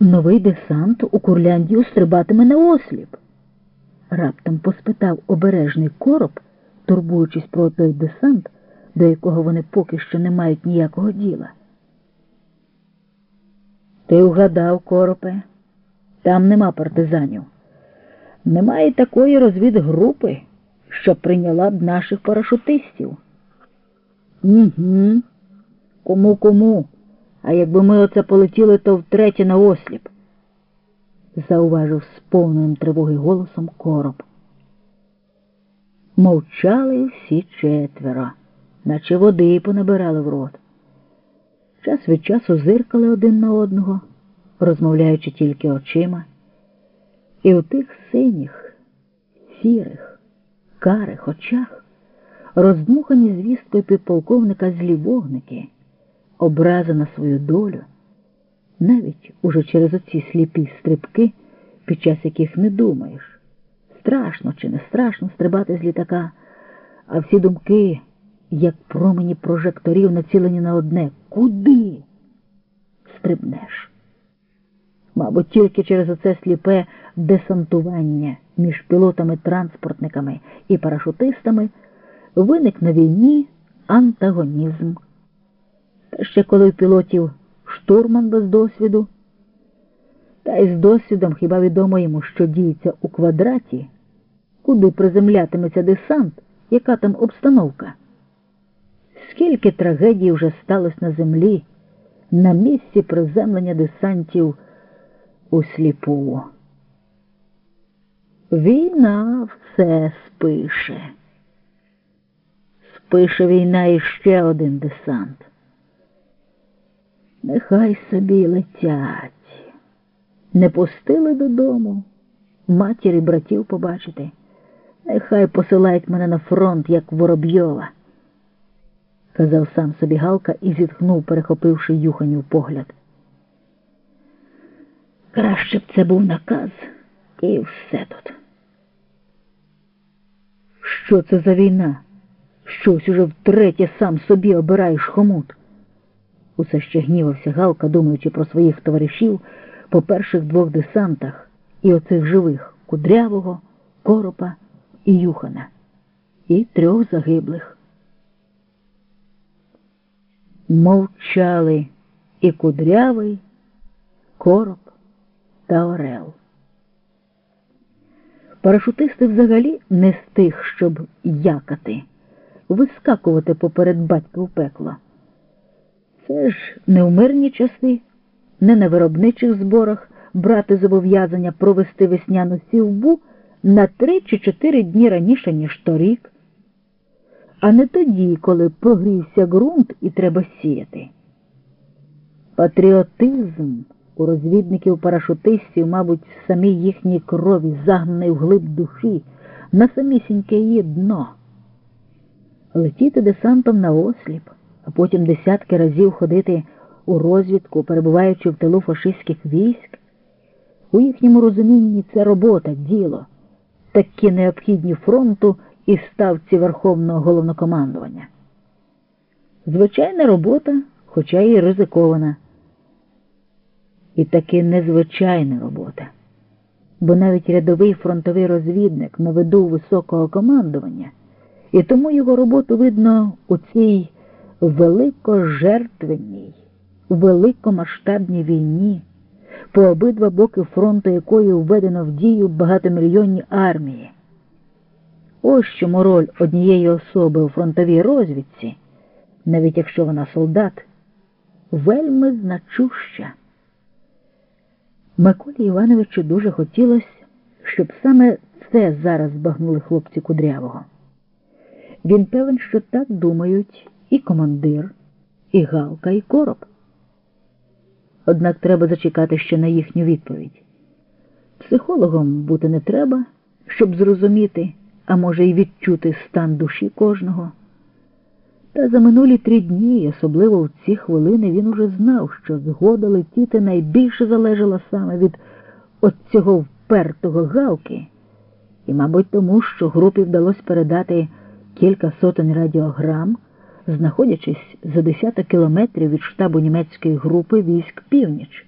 новий десант у Курляндію стрибатиме на осліп. Раптом поспитав обережний короб, турбуючись про той десант, до якого вони поки що не мають ніякого діла. Ти вгадав, коропе, там нема партизанів. Немає такої розвідгрупи, що прийняла б наших парашутистів. Угу. Кому кому? А якби ми оце полетіли, то втретє на осліп, зауважив сповненим тривоги голосом короб. Мовчали всі четверо, наче води понабирали в рот. Час від часу зиркали один на одного, розмовляючи тільки очима, і у тих синіх, сірих, карих очах роздмухані звісткою підполковника злі вогники, образи на свою долю, навіть уже через оці сліпі стрибки, під час яких не думаєш, страшно чи не страшно стрибати з літака, а всі думки, як промені прожекторів, націлені на одне куди стрибнеш. Мабуть, тільки через оце сліпе десантування між пілотами-транспортниками і парашутистами виник на війні антагонізм. Ще коли у пілотів штурман без досвіду, та й з досвідом хіба відомо йому, що діється у квадраті, куди приземлятиметься десант, яка там обстановка. Скільки трагедій вже сталося на землі на місці приземлення десантів у сліпу. Війна все спише. Спише війна іще один десант. Нехай собі летять. Не пустили додому матір і братів побачити. Нехай посилають мене на фронт, як Воробйова, казав сам собі Галка і зітхнув, перехопивши юханів погляд. Краще б це був наказ і все тут. Що це за війна? Щось уже втретє сам собі обираєш хомут. Усе ще гнівався Галка, думаючи про своїх товаришів по перших двох десантах і оцих живих кудрявого, коропа і юхана, і трьох загиблих. Мовчали і кудрявий, короб та орел. Парашутисти взагалі не з тих, щоб якати, вискакувати поперед батька в пекло. Це ж не в мирні часи, не на виробничих зборах брати зобов'язання провести весняну сівбу на три чи чотири дні раніше, ніж торік, а не тоді, коли прогрівся ґрунт і треба сіяти. Патріотизм у розвідників парашутистів, мабуть, в самій їхній крові загнаний вглиб душі, на самісіньке її дно. Летіти десантом на осліп, а потім десятки разів ходити у розвідку, перебуваючи в тилу фашистських військ. У їхньому розумінні це робота, діло, такі необхідні фронту і ставці Верховного головнокомандування. Звичайна робота, хоча й ризикована. І таки незвичайна робота. Бо навіть рядовий фронтовий розвідник на виду високого командування, і тому його роботу видно у цій великожертвенній, великомасштабній війні, по обидва боки фронту якої введено в дію багатомільйонні армії. Ось чому роль однієї особи у фронтовій розвідці, навіть якщо вона солдат, вельми значуща. Миколі Івановичу дуже хотілося, щоб саме це зараз збагнули хлопці кудрявого. Він певен, що так думають і командир, і Галка, і короб. Однак треба зачекати ще на їхню відповідь. Психологом бути не треба, щоб зрозуміти, а може й відчути стан душі кожного. Та за минулі три дні, особливо в ці хвилини, він уже знав, що згода летіти найбільше залежала саме від от цього впертого галки, і, мабуть, тому, що групі вдалося передати кілька сотень радіограм, знаходячись за десяток кілометрів від штабу німецької групи військ північ.